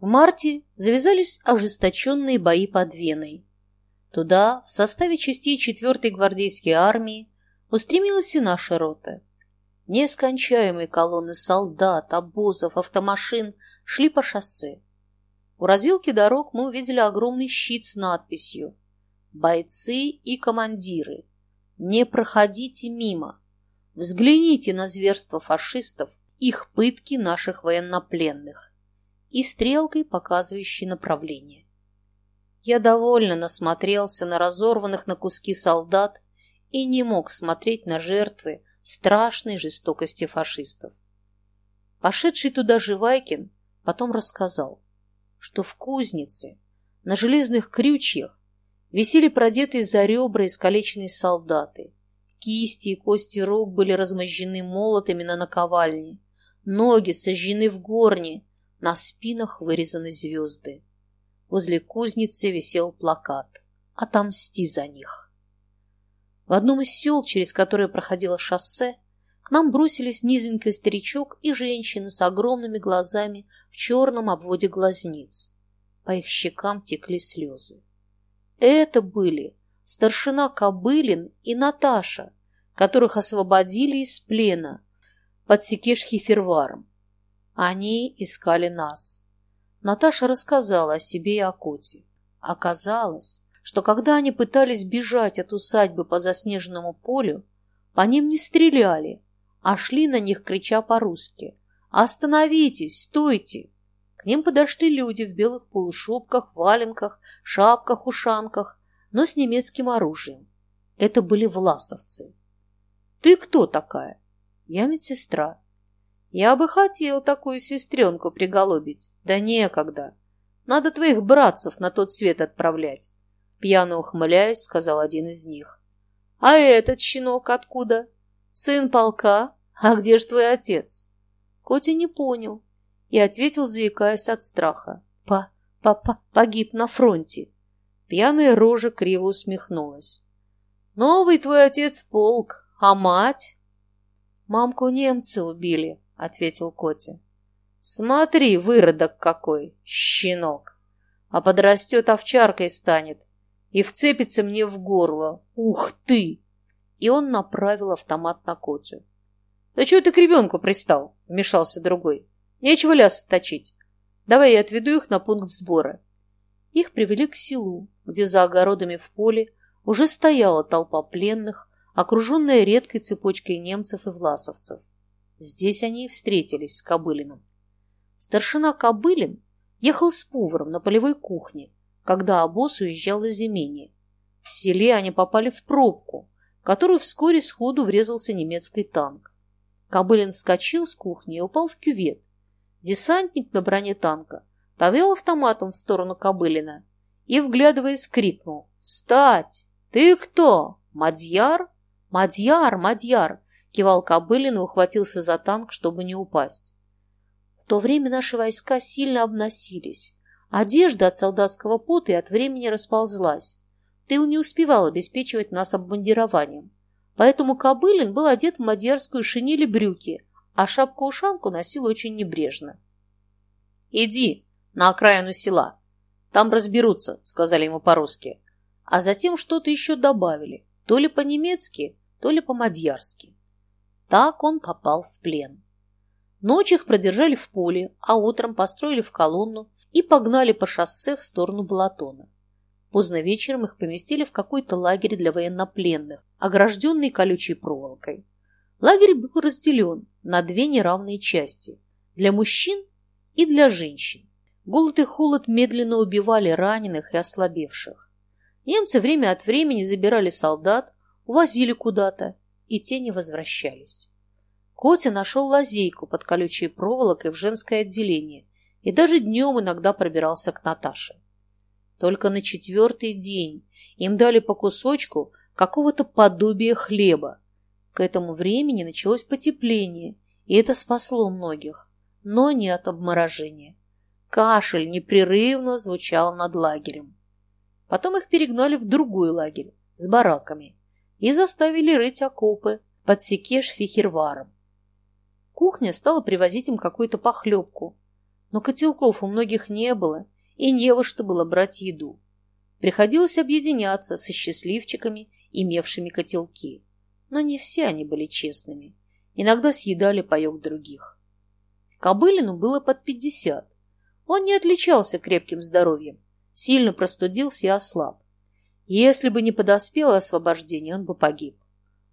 В марте завязались ожесточенные бои под Веной. Туда, в составе частей 4-й гвардейской армии, устремилась и наша рота. Нескончаемые колонны солдат, обозов, автомашин шли по шоссе. У развилки дорог мы увидели огромный щит с надписью «Бойцы и командиры, не проходите мимо, взгляните на зверство фашистов, их пытки наших военнопленных» и стрелкой, показывающей направление. Я довольно насмотрелся на разорванных на куски солдат и не мог смотреть на жертвы страшной жестокости фашистов. Пошедший туда Живайкин потом рассказал, что в кузнице на железных крючьях висели продетые за ребра искалеченные солдаты. Кисти и кости рук были размозжены молотами на наковальне, ноги сожжены в горне, на спинах вырезаны звезды. Возле кузницы висел плакат «Отомсти за них». В одном из сел, через которое проходило шоссе, к нам бросились низенький старичок и женщина с огромными глазами в черном обводе глазниц. По их щекам текли слезы. Это были старшина Кобылин и Наташа, которых освободили из плена под Секеш-Хеферваром. Они искали нас. Наташа рассказала о себе и о коте. Оказалось, что когда они пытались бежать от усадьбы по заснеженному полю, по ним не стреляли, а шли на них, крича по-русски. «Остановитесь! Стойте!» К ним подошли люди в белых полушубках, валенках, шапках, ушанках, но с немецким оружием. Это были власовцы. «Ты кто такая?» «Я медсестра. Я бы хотел такую сестренку приголубить. Да некогда. Надо твоих братцев на тот свет отправлять. Пьяно ухмыляясь, сказал один из них. А этот щенок откуда? Сын полка? А где ж твой отец? Котя не понял и ответил, заикаясь от страха. По Папа погиб на фронте. Пьяная рожа криво усмехнулась. Новый твой отец полк, а мать? Мамку немцы убили, ответил Котя. Смотри, выродок какой, щенок. А подрастет овчаркой станет и вцепится мне в горло. Ух ты! И он направил автомат на Котю. Да чего ты к ребенку пристал? Вмешался другой. Нечего лясы точить. Давай я отведу их на пункт сбора. Их привели к селу, где за огородами в поле уже стояла толпа пленных, окруженная редкой цепочкой немцев и власовцев. Здесь они и встретились с Кобылиным. Старшина Кобылин ехал с поваром на полевой кухне, когда обоз уезжал из имения. В селе они попали в пробку, которую вскоре сходу врезался немецкий танк. Кобылин вскочил с кухни и упал в кювет. Десантник на броне танка повел автоматом в сторону Кобылина и, вглядываясь, крикнул «Встать! Ты кто? Мадьяр? Мадьяр, Мадьяр! Кивал Кобылин и ухватился за танк, чтобы не упасть. В то время наши войска сильно обносились. Одежда от солдатского пота и от времени расползлась. Ты не успевал обеспечивать нас обмундированием. Поэтому Кобылин был одет в мадьярскую шинель и брюки, а шапку-ушанку носил очень небрежно. «Иди на окраину села. Там разберутся», — сказали ему по-русски. А затем что-то еще добавили, то ли по-немецки, то ли по-мадьярски. Так он попал в плен. Ночь их продержали в поле, а утром построили в колонну и погнали по шоссе в сторону Балатона. Поздно вечером их поместили в какой-то лагерь для военнопленных, огражденный колючей проволокой. Лагерь был разделен на две неравные части – для мужчин и для женщин. Голод и холод медленно убивали раненых и ослабевших. Немцы время от времени забирали солдат, увозили куда-то и те не возвращались. Котя нашел лазейку под колючей проволокой в женское отделение и даже днем иногда пробирался к Наташе. Только на четвертый день им дали по кусочку какого-то подобия хлеба. К этому времени началось потепление, и это спасло многих, но не от обморожения. Кашель непрерывно звучал над лагерем. Потом их перегнали в другой лагерь с бараками и заставили рыть окопы под секеш-фихерваром. Кухня стала привозить им какую-то похлебку. Но котелков у многих не было, и не во что было брать еду. Приходилось объединяться со счастливчиками, имевшими котелки. Но не все они были честными. Иногда съедали паек других. Кобылину было под пятьдесят. Он не отличался крепким здоровьем, сильно простудился и ослаб. Если бы не подоспело освобождение, он бы погиб.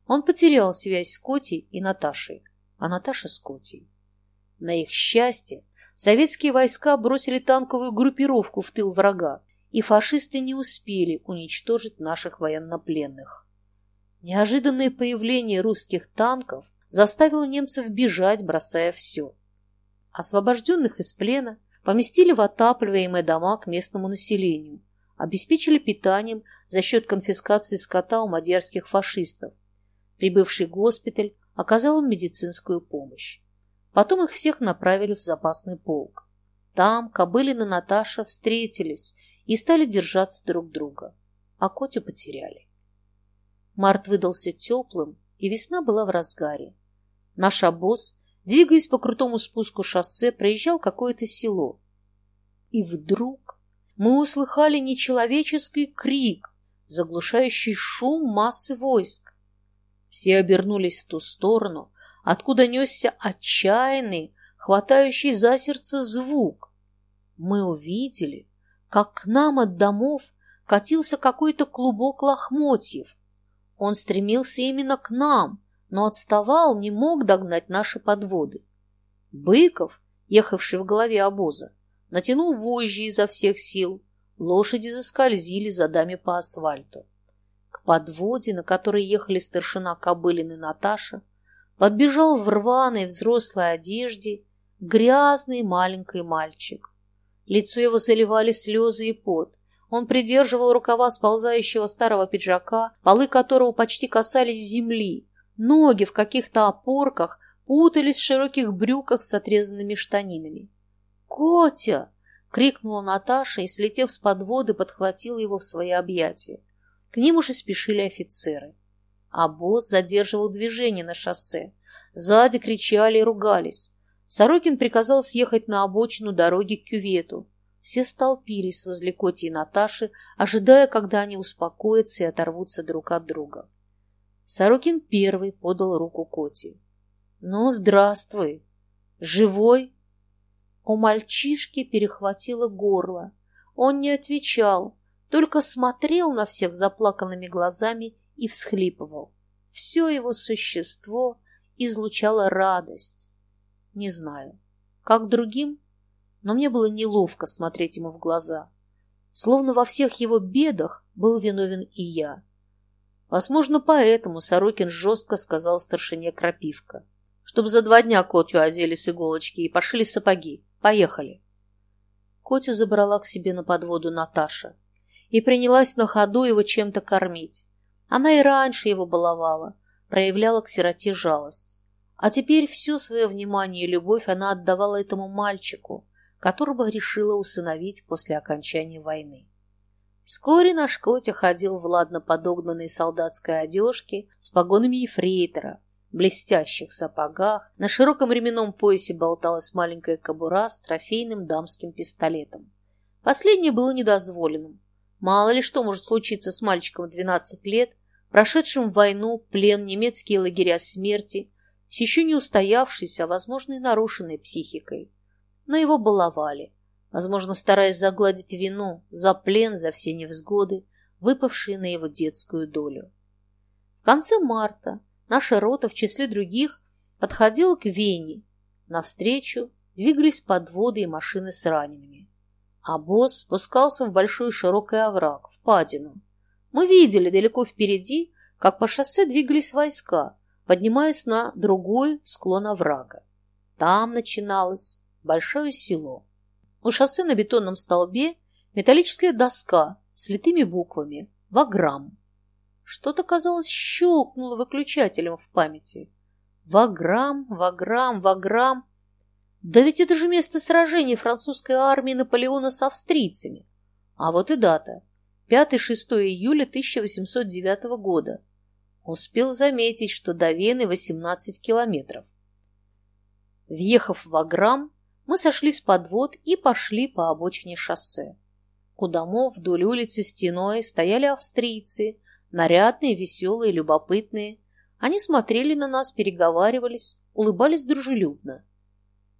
Он потерял связь с Котей и Наташей, а Наташа с Котей. На их счастье советские войска бросили танковую группировку в тыл врага, и фашисты не успели уничтожить наших военнопленных. Неожиданное появление русских танков заставило немцев бежать, бросая все. Освобожденных из плена поместили в отапливаемые дома к местному населению, обеспечили питанием за счет конфискации скота у мадьярских фашистов. Прибывший госпиталь оказал им медицинскую помощь. Потом их всех направили в запасный полк. Там Кобылин и Наташа встретились и стали держаться друг друга, а Котю потеряли. Март выдался теплым, и весна была в разгаре. Наш обоз, двигаясь по крутому спуску шоссе, проезжал какое-то село. И вдруг мы услыхали нечеловеческий крик, заглушающий шум массы войск. Все обернулись в ту сторону, откуда несся отчаянный, хватающий за сердце звук. Мы увидели, как к нам от домов катился какой-то клубок лохмотьев. Он стремился именно к нам, но отставал, не мог догнать наши подводы. Быков, ехавший в голове обоза, натянул вожжи изо всех сил, лошади заскользили задами по асфальту. К подводе, на которой ехали старшина Кобылин и Наташа, подбежал в рваной взрослой одежде грязный маленький мальчик. Лицо его заливали слезы и пот. Он придерживал рукава сползающего старого пиджака, полы которого почти касались земли. Ноги в каких-то опорках путались в широких брюках с отрезанными штанинами. «Котя!» — крикнула Наташа и, слетев с подводы, подхватила его в свои объятия. К ним уже спешили офицеры. А босс задерживал движение на шоссе. Сзади кричали и ругались. Сорокин приказал съехать на обочину дороги к кювету. Все столпились возле Коти и Наташи, ожидая, когда они успокоятся и оторвутся друг от друга. Сорокин первый подал руку Коти. «Ну, здравствуй! Живой?» У мальчишки перехватило горло. Он не отвечал, только смотрел на всех заплаканными глазами и всхлипывал. Все его существо излучало радость. Не знаю, как другим, но мне было неловко смотреть ему в глаза. Словно во всех его бедах был виновен и я. Возможно, поэтому Сорокин жестко сказал старшине Крапивка, чтобы за два дня Котю с иголочки и пошили сапоги. Поехали. Котю забрала к себе на подводу Наташа и принялась на ходу его чем-то кормить. Она и раньше его баловала, проявляла к сироте жалость. А теперь все свое внимание и любовь она отдавала этому мальчику, которого решила усыновить после окончания войны. Вскоре наш Котя ходил в ладно подогнанной солдатской одежке с погонами ефрейтора, блестящих сапогах, на широком ременном поясе болталась маленькая кобура с трофейным дамским пистолетом. Последнее было недозволенным. Мало ли что может случиться с мальчиком в 12 лет, прошедшим войну, плен, немецкие лагеря смерти, с еще не устоявшейся, а, возможно, и нарушенной психикой. Но его баловали, возможно, стараясь загладить вину за плен, за все невзгоды, выпавшие на его детскую долю. В конце марта наша рота в числе других подходила к Вене. Навстречу двигались подводы и машины с ранеными. А босс спускался в большой широкий овраг, в падину. Мы видели далеко впереди, как по шоссе двигались войска, поднимаясь на другой склон оврага. Там начиналось большое село. У шоссе на бетонном столбе металлическая доска с литыми буквами «Ваграм». Что-то, казалось, щелкнуло выключателем в памяти. Ваграм, Ваграм, Ваграм. Да ведь это же место сражений французской армии Наполеона с австрийцами. А вот и дата. 5-6 июля 1809 года. Успел заметить, что до Вены 18 километров. Въехав в Аграм, мы сошли с подвод и пошли по обочине шоссе. У домов вдоль улицы стеной стояли австрийцы, нарядные, веселые, любопытные. Они смотрели на нас, переговаривались, улыбались дружелюбно.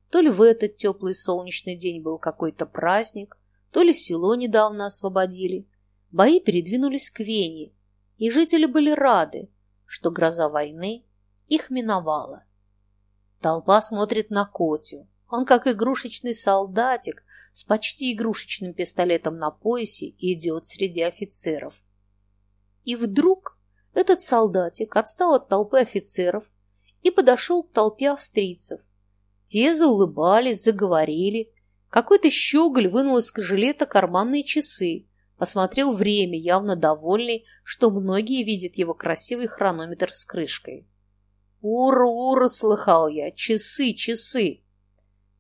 То ли в этот теплый солнечный день был какой-то праздник, то ли село недавно освободили. Бои передвинулись к Вене, и жители были рады, что гроза войны их миновала. Толпа смотрит на Котю. Он, как игрушечный солдатик, с почти игрушечным пистолетом на поясе, идет среди офицеров. И вдруг этот солдатик отстал от толпы офицеров и подошел к толпе австрийцев. Те заулыбались, заговорили. Какой-то щеголь вынул из жилета карманные часы, посмотрел время, явно довольный, что многие видят его красивый хронометр с крышкой. «Ура-ура!» — слыхал я. «Часы, часы!»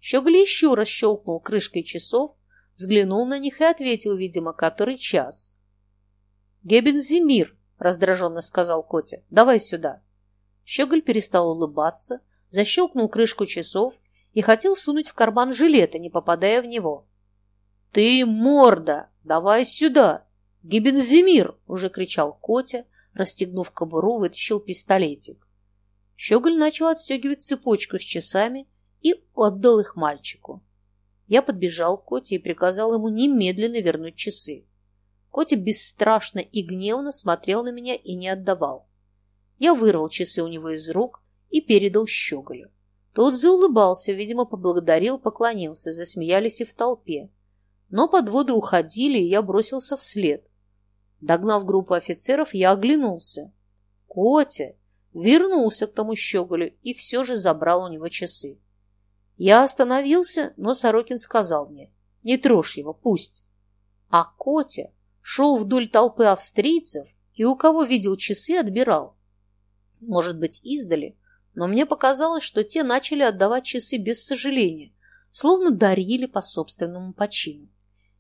Щеголь еще раз щелкнул крышкой часов, взглянул на них и ответил, видимо, который час. «Гебензимир!» — раздраженно сказал Котя. «Давай сюда!» Щеголь перестал улыбаться, защелкнул крышку часов и хотел сунуть в карман жилета, не попадая в него. «Ты морда! Давай сюда!» «Гибензимир!» — уже кричал Котя, расстегнув кобуру, вытащил пистолетик. Щеголь начал отстегивать цепочку с часами и отдал их мальчику. Я подбежал к Коте и приказал ему немедленно вернуть часы. Котя бесстрашно и гневно смотрел на меня и не отдавал. Я вырвал часы у него из рук и передал Щеголю. Тот заулыбался, видимо, поблагодарил, поклонился, засмеялись и в толпе. Но подводы уходили, и я бросился вслед. Догнав группу офицеров, я оглянулся. Котя вернулся к тому щеголю и все же забрал у него часы. Я остановился, но Сорокин сказал мне, не трожь его, пусть. А Котя шел вдоль толпы австрийцев и у кого видел часы, отбирал. Может быть, издали, но мне показалось, что те начали отдавать часы без сожаления, словно дарили по собственному почину.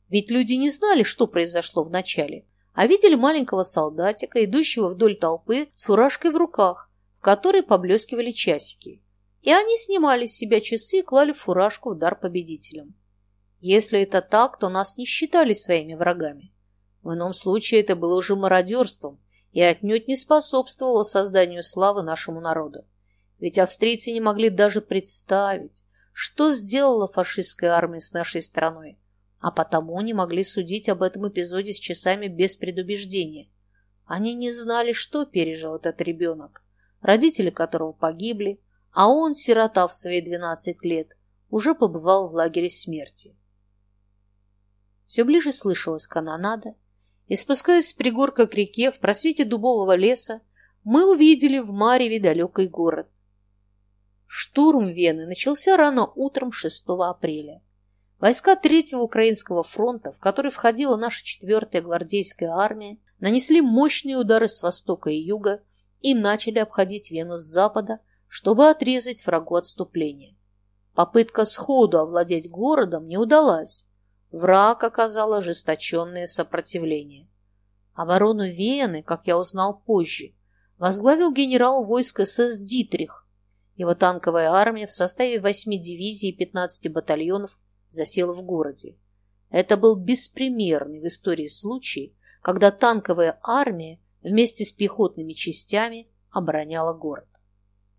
Ведь люди не знали, что произошло вначале, а видели маленького солдатика, идущего вдоль толпы с фуражкой в руках, в которой поблескивали часики и они снимали с себя часы и клали фуражку в дар победителям. Если это так, то нас не считали своими врагами. В ином случае это было уже мародерством и отнюдь не способствовало созданию славы нашему народу. Ведь австрийцы не могли даже представить, что сделала фашистская армия с нашей страной, а потому не могли судить об этом эпизоде с часами без предубеждения. Они не знали, что пережил этот ребенок, родители которого погибли, а он, сирота в свои двенадцать лет, уже побывал в лагере смерти. Все ближе слышалась канонада, и, спускаясь с пригорка к реке в просвете дубового леса, мы увидели в Мареве далекий город. Штурм Вены начался рано утром 6 апреля. Войска Третьего Украинского фронта, в который входила наша 4-я гвардейская армия, нанесли мощные удары с востока и юга и начали обходить Вену с запада, чтобы отрезать врагу отступление. Попытка сходу овладеть городом не удалась. Враг оказал ожесточенное сопротивление. Оборону Вены, как я узнал позже, возглавил генерал войск СС Дитрих. Его танковая армия в составе 8 дивизий и 15 батальонов засела в городе. Это был беспримерный в истории случай, когда танковая армия вместе с пехотными частями обороняла город.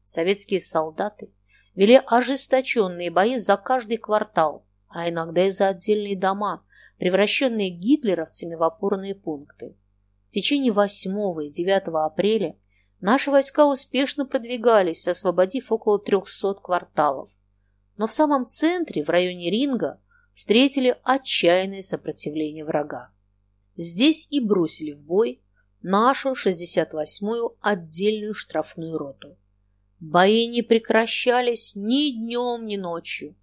Советские солдаты вели ожесточенные бои за каждый квартал, а иногда и за отдельные дома, превращенные гитлеровцами в опорные пункты. В течение 8 и 9 апреля наши войска успешно продвигались, освободив около 300 кварталов. Но в самом центре, в районе Ринга, встретили отчаянное сопротивление врага. Здесь и бросили в бой нашу 68-ю отдельную штрафную роту. Бои не прекращались ни днем, ни ночью.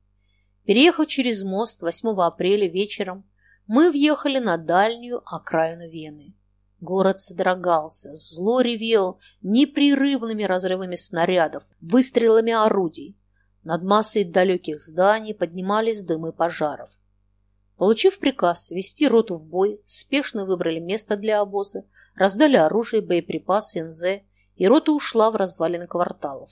Переехав через мост 8 апреля вечером, мы въехали на дальнюю окраину Вены. Город содрогался, зло ревел непрерывными разрывами снарядов, выстрелами орудий. Над массой далеких зданий поднимались дымы пожаров. Получив приказ вести роту в бой, спешно выбрали место для обоза, раздали оружие, боеприпасы, НЗ и рота ушла в развалины кварталов.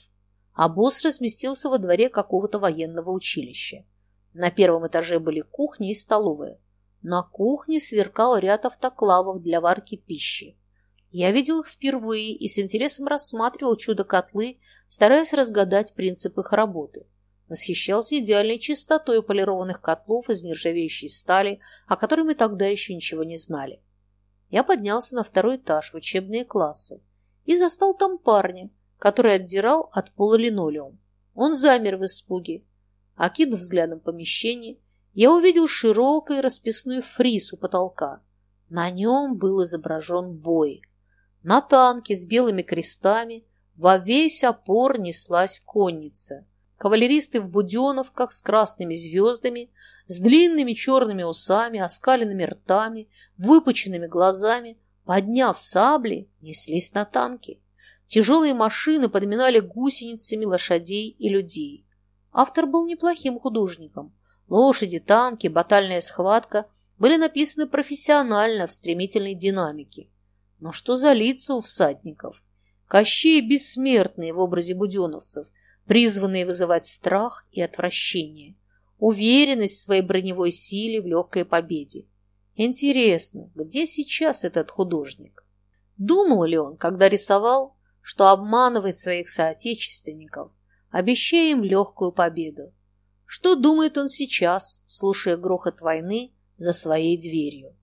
Босс разместился во дворе какого-то военного училища. На первом этаже были кухня и столовая. На кухне сверкал ряд автоклавов для варки пищи. Я видел их впервые и с интересом рассматривал чудо-котлы, стараясь разгадать принцип их работы. Восхищался идеальной чистотой полированных котлов из нержавеющей стали, о которой мы тогда еще ничего не знали. Я поднялся на второй этаж в учебные классы и застал там парня, который отдирал от пола линолеум. Он замер в испуге. Окинув взглядом помещение, я увидел широкий расписной фриз у потолка. На нем был изображен бой. На танке с белыми крестами во весь опор неслась конница. Кавалеристы в буденовках с красными звездами, с длинными черными усами, оскаленными ртами, выпученными глазами, подняв сабли, неслись на танки. Тяжелые машины подминали гусеницами лошадей и людей. Автор был неплохим художником. Лошади, танки, батальная схватка были написаны профессионально в стремительной динамике. Но что за лица у всадников? Кощей бессмертные в образе буденовцев, призванные вызывать страх и отвращение. Уверенность в своей броневой силе в легкой победе. Интересно, где сейчас этот художник? Думал ли он, когда рисовал, что обманывает своих соотечественников, обещая им легкую победу. Что думает он сейчас, слушая грохот войны за своей дверью?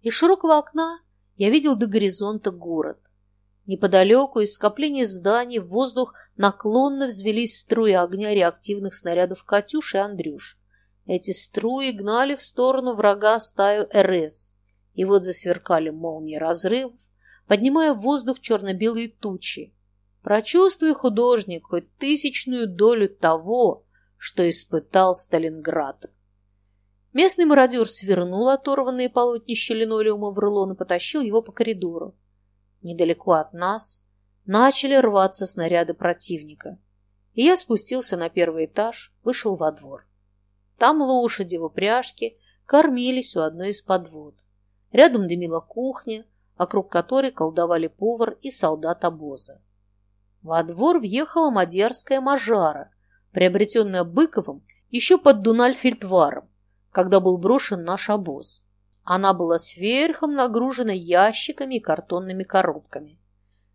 Из широкого окна я видел до горизонта город. Неподалеку из скопления зданий в воздух наклонно взвелись струи огня реактивных снарядов «Катюш» и «Андрюш». Эти струи гнали в сторону врага стаю РС. И вот засверкали молнии разрывов, поднимая в воздух черно-белые тучи. Прочувствуй, художник, хоть тысячную долю того, что испытал Сталинград. Местный мародер свернул оторванные полотнища линолеума в рулон и потащил его по коридору. Недалеко от нас начали рваться снаряды противника, и я спустился на первый этаж, вышел во двор. Там лошади в упряжке кормились у одной из подвод. Рядом дымила кухня, вокруг которой колдовали повар и солдат обоза. Во двор въехала мадьярская мажара, приобретенная Быковым еще под Дунальфельдваром, когда был брошен наш обоз. Она была сверхом нагружена ящиками и картонными коробками.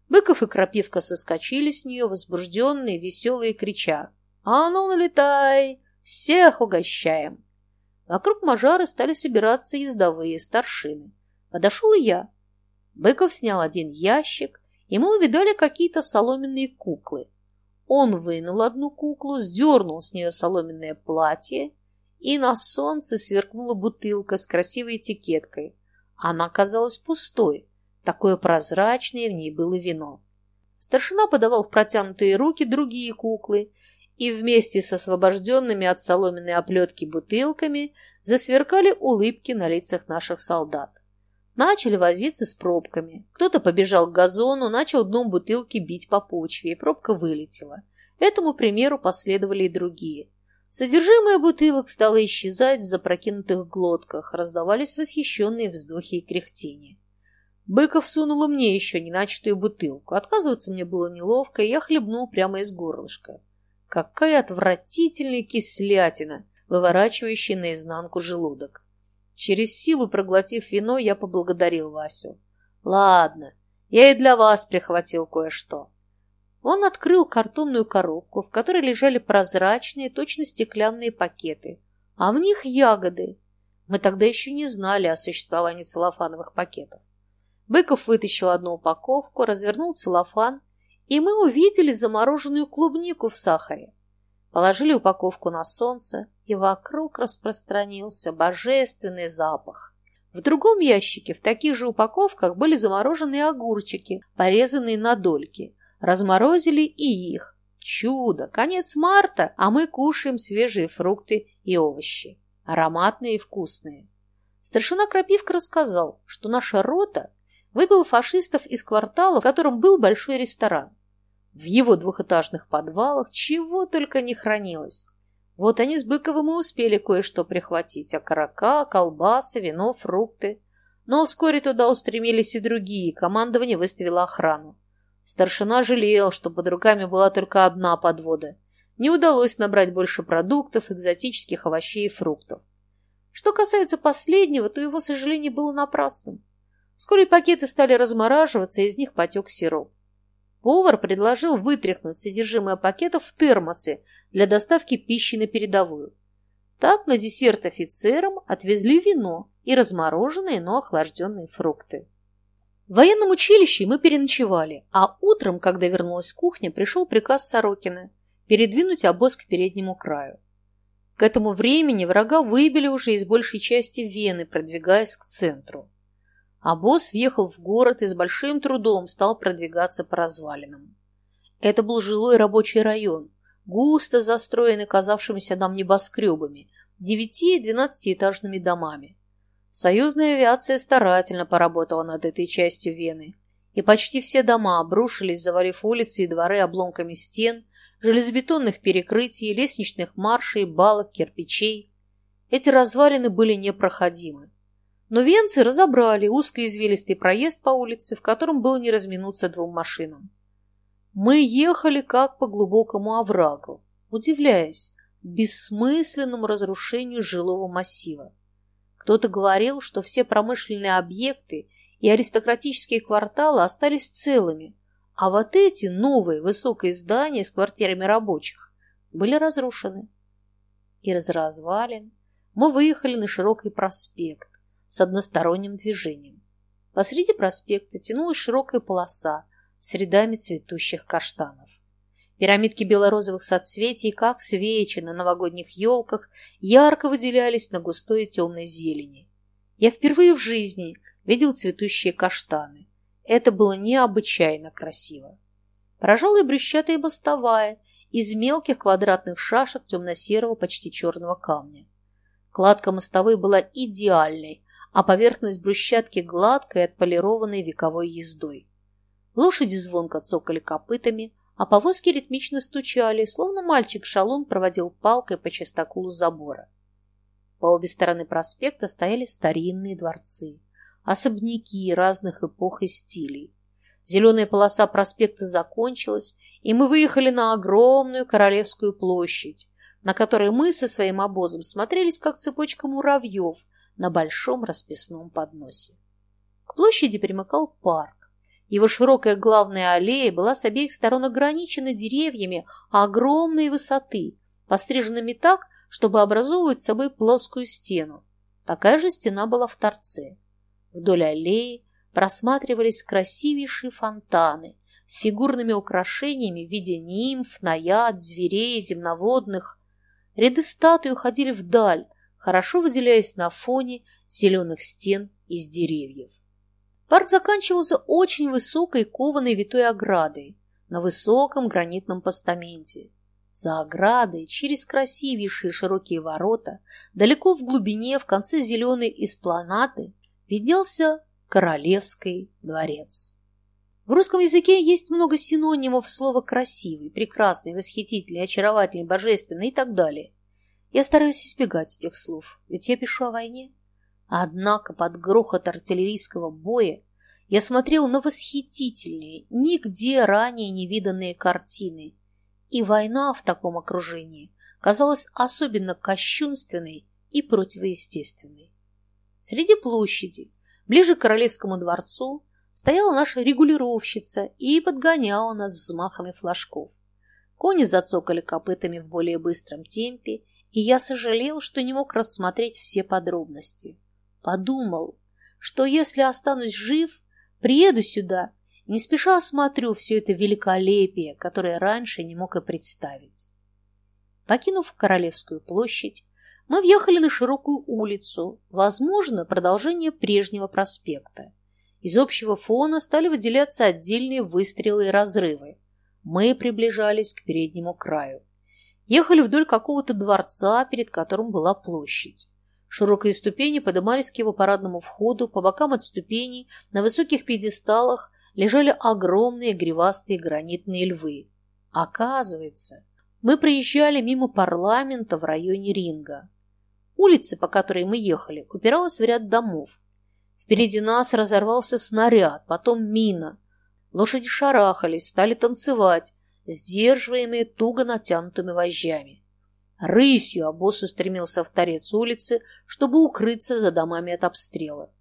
Быков и Крапивка соскочили с нее, возбужденные, веселые, крича «А ну, налетай! Всех угощаем!» Вокруг мажары стали собираться ездовые старшины. Подошел и я. Быков снял один ящик, и мы увидали какие-то соломенные куклы. Он вынул одну куклу, сдернул с нее соломенное платье, и на солнце сверкнула бутылка с красивой этикеткой. Она казалась пустой, такое прозрачное в ней было вино. Старшина подавал в протянутые руки другие куклы, и вместе с освобожденными от соломенной оплетки бутылками засверкали улыбки на лицах наших солдат. Начали возиться с пробками. Кто-то побежал к газону, начал дном бутылки бить по почве, и пробка вылетела. Этому примеру последовали и другие. Содержимое бутылок стало исчезать в запрокинутых глотках, раздавались восхищенные вздохи и кряхтения. Быков сунул мне еще неначатую бутылку. Отказываться мне было неловко, и я хлебнул прямо из горлышка. Какая отвратительная кислятина, выворачивающая наизнанку желудок. Через силу проглотив вино, я поблагодарил Васю. «Ладно, я и для вас прихватил кое-что». Он открыл картонную коробку, в которой лежали прозрачные, точно стеклянные пакеты, а в них ягоды. Мы тогда еще не знали о существовании целлофановых пакетов. Быков вытащил одну упаковку, развернул целлофан, и мы увидели замороженную клубнику в сахаре. Положили упаковку на солнце, и вокруг распространился божественный запах. В другом ящике в таких же упаковках были замороженные огурчики, порезанные на дольки. Разморозили и их. Чудо! Конец марта, а мы кушаем свежие фрукты и овощи. Ароматные и вкусные. Старшина Крапивка рассказал, что наша рота выбила фашистов из квартала, в котором был большой ресторан. В его двухэтажных подвалах чего только не хранилось. Вот они с Быковым и успели кое-что прихватить. Окорока, колбасы, вино, фрукты. Но вскоре туда устремились и другие. Командование выставило охрану. Старшина жалел, что под руками была только одна подвода. не удалось набрать больше продуктов, экзотических овощей и фруктов. Что касается последнего, то его сожаление было напрасным. Вскоре пакеты стали размораживаться, и из них потек сироп. Повар предложил вытряхнуть содержимое пакетов в термосы для доставки пищи на передовую. Так на десерт офицерам отвезли вино и размороженные, но охлажденные фрукты. В военном училище мы переночевали, а утром, когда вернулась кухня, пришел приказ Сорокина передвинуть обоз к переднему краю. К этому времени врага выбили уже из большей части Вены, продвигаясь к центру. Обоз въехал в город и с большим трудом стал продвигаться по развалинам. Это был жилой рабочий район, густо застроенный казавшимися нам небоскребами, девяти- и двенадцатиэтажными домами. Союзная авиация старательно поработала над этой частью Вены, и почти все дома обрушились, завалив улицы и дворы обломками стен, железобетонных перекрытий, лестничных маршей, балок, кирпичей. Эти развалины были непроходимы. Но венцы разобрали узкоизвилистый проезд по улице, в котором было не разминуться двум машинам. Мы ехали как по глубокому оврагу, удивляясь бессмысленному разрушению жилого массива. Кто-то говорил, что все промышленные объекты и аристократические кварталы остались целыми, а вот эти новые высокие здания с квартирами рабочих были разрушены. И развалин мы выехали на широкий проспект с односторонним движением. Посреди проспекта тянулась широкая полоса с рядами цветущих каштанов. Пирамидки белорозовых соцветий, как свечи на новогодних елках, ярко выделялись на густой темной зелени. Я впервые в жизни видел цветущие каштаны. Это было необычайно красиво. Поражала и брусчатая мостовая из мелких квадратных шашек темно-серого, почти черного камня. Кладка мостовой была идеальной, а поверхность брусчатки гладкой, отполированной вековой ездой. Лошади звонко цокали копытами, а повозки ритмично стучали, словно мальчик-шалун проводил палкой по частоколу забора. По обе стороны проспекта стояли старинные дворцы особняки разных эпох и стилей. Зеленая полоса проспекта закончилась, и мы выехали на огромную Королевскую площадь, на которой мы со своим обозом смотрелись, как цепочка муравьев на большом расписном подносе. К площади примыкал парк. Его широкая главная аллея была с обеих сторон ограничена деревьями огромной высоты, постриженными так, чтобы образовывать собой плоскую стену. Такая же стена была в торце. Вдоль аллеи просматривались красивейшие фонтаны с фигурными украшениями в виде нимф, наяд, зверей, земноводных. Ряды статуй уходили вдаль, хорошо выделяясь на фоне зеленых стен из деревьев. Парк заканчивался очень высокой кованой витой оградой на высоком гранитном постаменте. За оградой, через красивейшие широкие ворота, далеко в глубине, в конце зеленой эспланаты, виднелся Королевский дворец. В русском языке есть много синонимов слова «красивый», «прекрасный», «восхитительный», «очаровательный», «божественный» и так далее. Я стараюсь избегать этих слов, ведь я пишу о войне. Однако под грохот артиллерийского боя я смотрел на восхитительные, нигде ранее не виданные картины, и война в таком окружении казалась особенно кощунственной и противоестественной. Среди площади, ближе к Королевскому дворцу, стояла наша регулировщица и подгоняла нас взмахами флажков. Кони зацокали копытами в более быстром темпе, и я сожалел, что не мог рассмотреть все подробности. Подумал, что если останусь жив, приеду сюда, не спеша осмотрю все это великолепие, которое раньше не мог и представить. Покинув Королевскую площадь, мы въехали на широкую улицу, возможно, продолжение прежнего проспекта. Из общего фона стали выделяться отдельные выстрелы и разрывы. Мы приближались к переднему краю. Ехали вдоль какого-то дворца, перед которым была площадь. Широкие ступени подымались к его парадному входу, по бокам от ступеней на высоких пьедесталах лежали огромные гривастые гранитные львы. Оказывается, мы проезжали мимо парламента в районе Ринга. Улица, по которой мы ехали, упиралась в ряд домов. Впереди нас разорвался снаряд, потом мина. Лошади шарахались, стали танцевать, сдерживаемые туго натянутыми вожжами. Рысью обоз устремился в торец улицы, чтобы укрыться за домами от обстрела.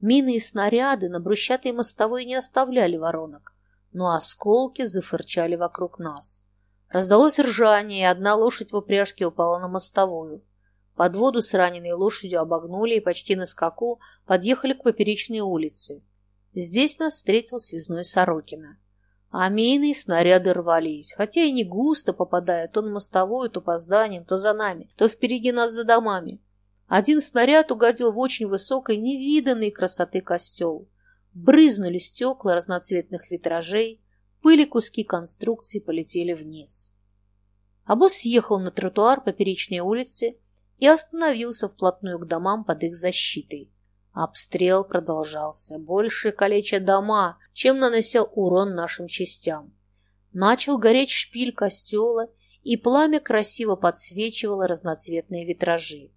Мины и снаряды на брусчатой мостовой не оставляли воронок, но осколки зафырчали вокруг нас. Раздалось ржание, и одна лошадь в упряжке упала на мостовую. Подводу с раненой лошадью обогнули и почти на скаку подъехали к поперечной улице. Здесь нас встретил связной Сорокина. А мины и снаряды рвались, хотя и не густо попадая то на мостовую, то по зданиям, то за нами, то впереди нас за домами. Один снаряд угодил в очень высокой, невиданной красоты костел. Брызнули стекла разноцветных витражей, пыли куски конструкции полетели вниз. Обоз съехал на тротуар поперечной улицы и остановился вплотную к домам под их защитой. Обстрел продолжался, больше калеча дома, чем наносил урон нашим частям. Начал гореть шпиль костела, и пламя красиво подсвечивало разноцветные витражи.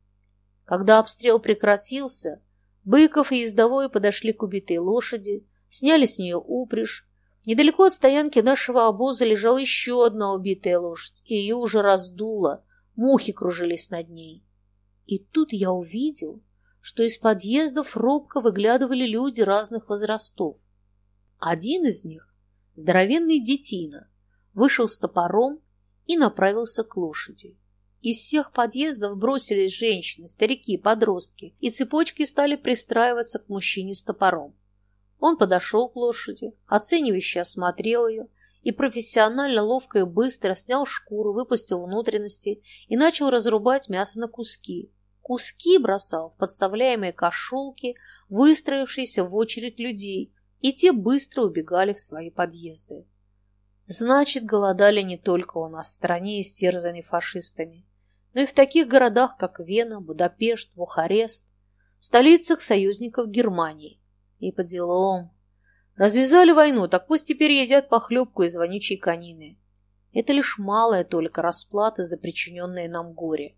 Когда обстрел прекратился, Быков и ездовой подошли к убитой лошади, сняли с нее упряжь. Недалеко от стоянки нашего обоза лежала еще одна убитая лошадь, и ее уже раздуло, мухи кружились над ней. И тут я увидел, что из подъездов робко выглядывали люди разных возрастов. Один из них, здоровенный детина, вышел с топором и направился к лошади. Из всех подъездов бросились женщины, старики, подростки, и цепочки стали пристраиваться к мужчине с топором. Он подошел к лошади, оценивающе осмотрел ее и профессионально ловко и быстро снял шкуру, выпустил внутренности и начал разрубать мясо на куски. Куски бросал в подставляемые кошелки, выстроившиеся в очередь людей, и те быстро убегали в свои подъезды. Значит, голодали не только у нас в стране, истерзанной фашистами но и в таких городах, как Вена, Будапешт, Бухарест, столицах союзников Германии. И по делам. Развязали войну, так пусть теперь едят похлебку из вонючей конины. Это лишь малая только расплата за причиненное нам горе.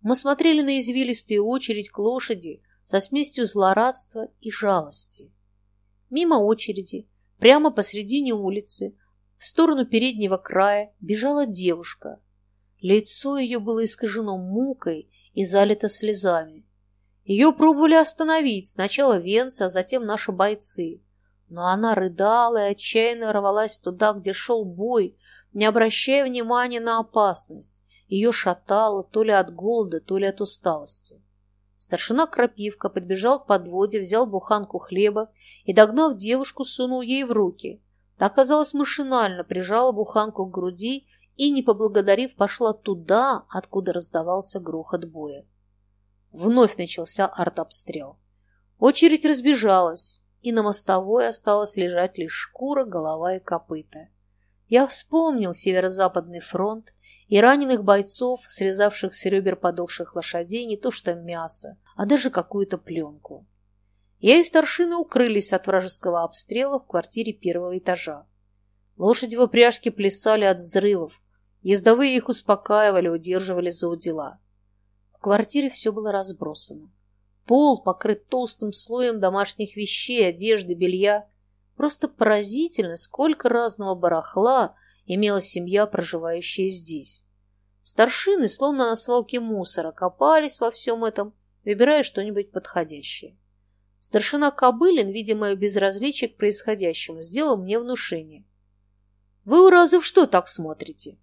Мы смотрели на извилистую очередь к лошади со смесью злорадства и жалости. Мимо очереди, прямо посредине улицы, в сторону переднего края, бежала девушка – Лицо ее было искажено мукой и залито слезами. Ее пробовали остановить, сначала венцы, а затем наши бойцы. Но она рыдала и отчаянно рвалась туда, где шел бой, не обращая внимания на опасность. Ее шатало то ли от голода, то ли от усталости. Старшина Крапивка подбежал к подводе, взял буханку хлеба и, догнав девушку, сунул ей в руки. Та, казалось, машинально прижала буханку к груди и, не поблагодарив, пошла туда, откуда раздавался грохот боя. Вновь начался артобстрел. Очередь разбежалась, и на мостовой осталась лежать лишь шкура, голова и копыта. Я вспомнил северо-западный фронт и раненых бойцов, срезавших с ребер подохших лошадей не то что мясо, а даже какую-то пленку. Я и старшины укрылись от вражеского обстрела в квартире первого этажа. Лошади в упряжке плясали от взрывов, Ездовые их успокаивали, удерживали за удила. В квартире все было разбросано. Пол покрыт толстым слоем домашних вещей, одежды, белья. Просто поразительно, сколько разного барахла имела семья, проживающая здесь. Старшины, словно на свалке мусора, копались во всем этом, выбирая что-нибудь подходящее. Старшина Кобылин, видя безразличие к происходящему, сделал мне внушение. «Вы, уразы, что так смотрите?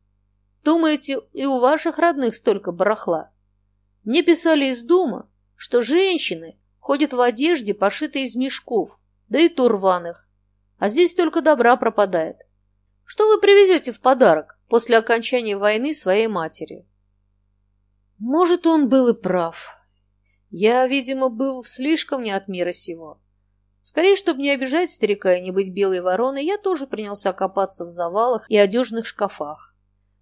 Думаете, и у ваших родных столько барахла? Мне писали из дома, что женщины ходят в одежде, пошитой из мешков, да и то. А здесь только добра пропадает. Что вы привезете в подарок после окончания войны своей матери? Может, он был и прав. Я, видимо, был слишком не от мира сего. Скорее, чтобы не обижать старика и не быть белой вороной, я тоже принялся копаться в завалах и одежных шкафах.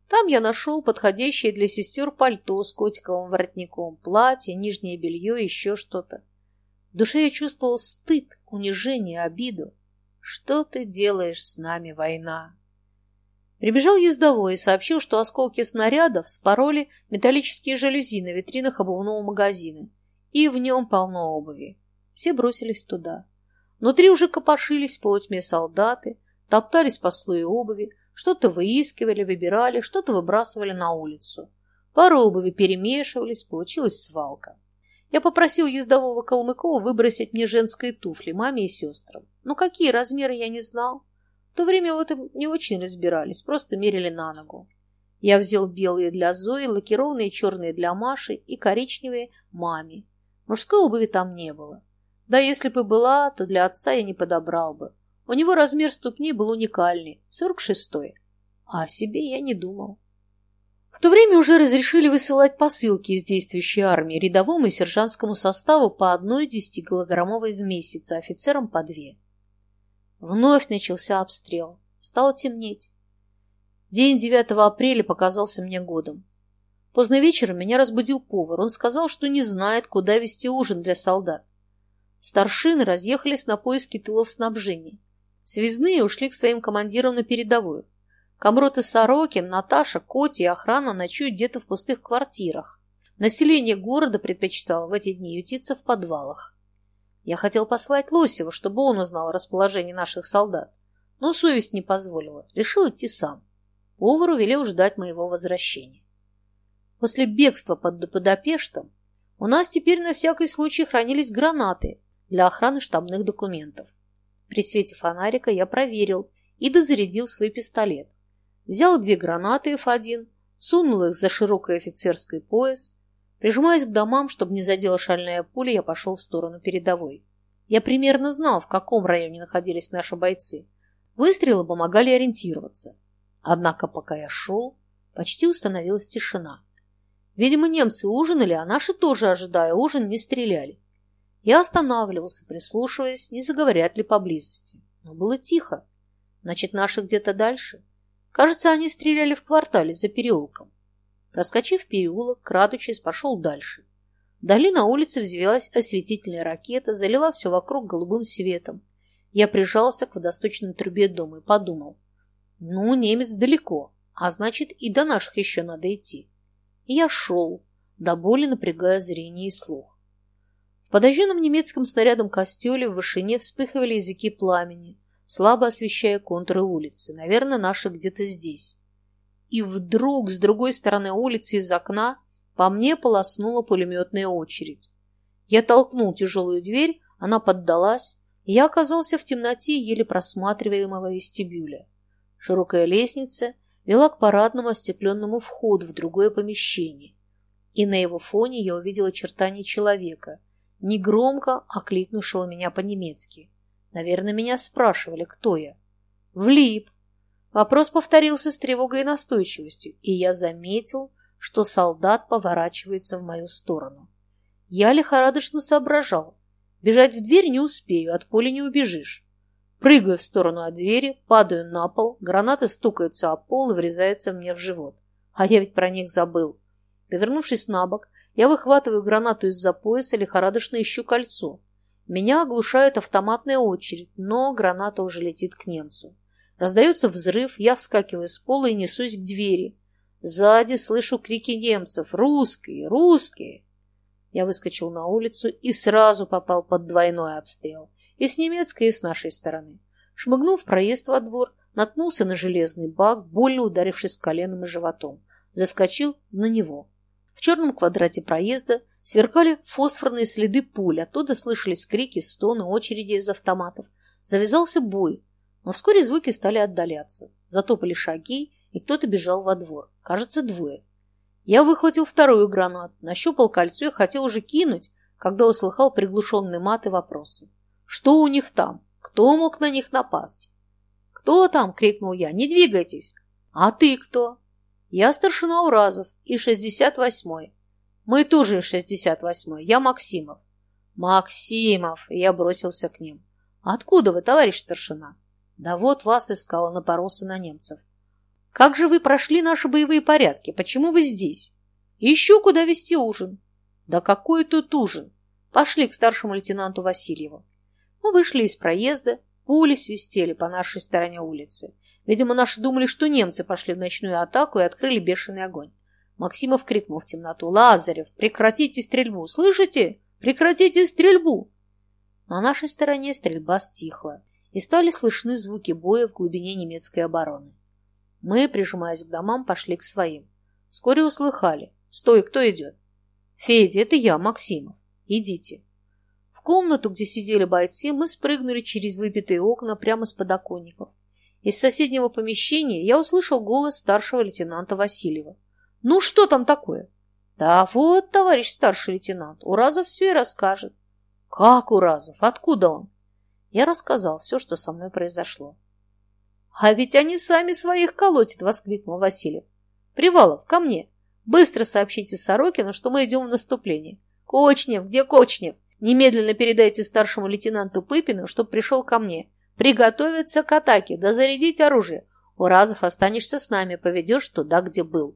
Там я нашел подходящее для сестер пальто с котиковым воротником, платье, нижнее белье и еще что-то. В душе я чувствовал стыд, унижение, обиду. Что ты делаешь с нами, война? Прибежал ездовой и сообщил, что осколки снарядов спороли металлические жалюзи на витринах обувного магазина, и в нем полно обуви. Все бросились туда. Внутри уже копошились полутьме солдаты, топтались по слою обуви, Что-то выискивали, выбирали, что-то выбрасывали на улицу. Пару обуви перемешивались, получилась свалка. Я попросил ездового Калмыкова выбросить мне женские туфли маме и сестрам. Но какие размеры я не знал. В то время в этом не очень разбирались, просто мерили на ногу. Я взял белые для Зои, лакированные черные для Маши и коричневые маме. Мужской обуви там не было. Да если бы была, то для отца я не подобрал бы. У него размер ступни был уникальный, 46-й. А о себе я не думал. В то время уже разрешили высылать посылки из действующей армии рядовому и сержантскому составу по одной десятикилограммовой в месяц, а офицерам по две. Вновь начался обстрел. Стало темнеть. День 9 апреля показался мне годом. Поздно вечером меня разбудил повар. Он сказал, что не знает, куда вести ужин для солдат. Старшины разъехались на поиски тылов снабжения. Связные ушли к своим командирам на передовую. Комрот и Сорокин, Наташа, Коти и охрана ночуют где-то в пустых квартирах. Население города предпочитало в эти дни ютиться в подвалах. Я хотел послать Лосева, чтобы он узнал расположение наших солдат, но совесть не позволила, решил идти сам. Повару велел ждать моего возвращения. После бегства под Будапештом у нас теперь на всякий случай хранились гранаты, для охраны штабных документов. При свете фонарика я проверил и дозарядил свой пистолет. Взял две гранаты F1, сунул их за широкий офицерский пояс. Прижимаясь к домам, чтобы не задела шальная пуля, я пошел в сторону передовой. Я примерно знал, в каком районе находились наши бойцы. Выстрелы помогали ориентироваться. Однако, пока я шел, почти установилась тишина. Видимо, немцы ужинали, а наши тоже, ожидая ужин, не стреляли. Я останавливался, прислушиваясь, не заговорят ли поблизости. Но было тихо. Значит, наши где-то дальше. Кажется, они стреляли в квартале за переулком. Проскочив переулок, крадучись, пошел дальше. Вдали на улице взвелась осветительная ракета, залила все вокруг голубым светом. Я прижался к водосточной трубе дома и подумал. Ну, немец далеко, а значит, и до наших еще надо идти. И я шел, до боли напрягая зрение и слух подожженном немецким снарядом костеле в вышине вспыхивали языки пламени, слабо освещая контуры улицы. Наверное, наши где-то здесь. И вдруг с другой стороны улицы из окна по мне полоснула пулеметная очередь. Я толкнул тяжелую дверь, она поддалась, и я оказался в темноте еле просматриваемого вестибюля. Широкая лестница вела к парадному остекленному входу в другое помещение, и на его фоне я увидел очертания человека – негромко окликнувшего меня по-немецки. Наверное, меня спрашивали, кто я. Влип. Вопрос повторился с тревогой и настойчивостью, и я заметил, что солдат поворачивается в мою сторону. Я лихорадочно соображал. Бежать в дверь не успею, от поля не убежишь. Прыгаю в сторону от двери, падаю на пол, граната стукается о пол и врезается мне в живот. А я ведь про них забыл. Повернувшись на бок, я выхватываю гранату из-за пояса, лихорадочно ищу кольцо. Меня оглушает автоматная очередь, но граната уже летит к немцу. Раздается взрыв, я вскакиваю с пола и несусь к двери. Сзади слышу крики немцев «Русские! Русские!». Я выскочил на улицу и сразу попал под двойной обстрел. И с немецкой, и с нашей стороны. Шмыгнув проезд во двор, наткнулся на железный бак, больно ударившись коленом и животом. Заскочил на него. В черном квадрате проезда сверкали фосфорные следы пуль, оттуда слышались крики, стоны, очереди из автоматов. Завязался бой, но вскоре звуки стали отдаляться. Затопали шаги, и кто-то бежал во двор. Кажется, двое. Я выхватил вторую гранату, нащупал кольцо и хотел уже кинуть, когда услыхал приглушенные маты вопросы. Что у них там? Кто мог на них напасть? «Кто там?» — крикнул я. «Не двигайтесь!» «А ты кто?» Я старшина Уразов и 68-й. Мы тоже 68-й. Я Максимов. Максимов! Я бросился к ним. Откуда вы, товарищ старшина? Да вот вас искала, напоролся на немцев. Как же вы прошли наши боевые порядки? Почему вы здесь? Ищу, куда вести ужин. Да какой тут ужин? Пошли к старшему лейтенанту Васильеву. Мы вышли из проезда, пули свистели по нашей стороне улицы. Видимо, наши думали, что немцы пошли в ночную атаку и открыли бешеный огонь. Максимов крикнул в темноту. «Лазарев, прекратите стрельбу! Слышите? Прекратите стрельбу!» На нашей стороне стрельба стихла, и стали слышны звуки боя в глубине немецкой обороны. Мы, прижимаясь к домам, пошли к своим. Вскоре услыхали. «Стой, кто идет?» «Федя, это я, Максимов. Идите». В комнату, где сидели бойцы, мы спрыгнули через выбитые окна прямо с подоконников. Из соседнего помещения я услышал голос старшего лейтенанта Васильева. «Ну, что там такое?» «Да вот, товарищ старший лейтенант, Уразов все и расскажет». «Как Уразов? Откуда он?» Я рассказал все, что со мной произошло. «А ведь они сами своих колотят!» — воскликнул Васильев. «Привалов, ко мне! Быстро сообщите Сорокину, что мы идем в наступление. Кочнев, где Кочнев? Немедленно передайте старшему лейтенанту Пыпину, чтобы пришел ко мне. Приготовиться к атаке, да зарядить оружие. Уразов, останешься с нами, поведешь туда, где был».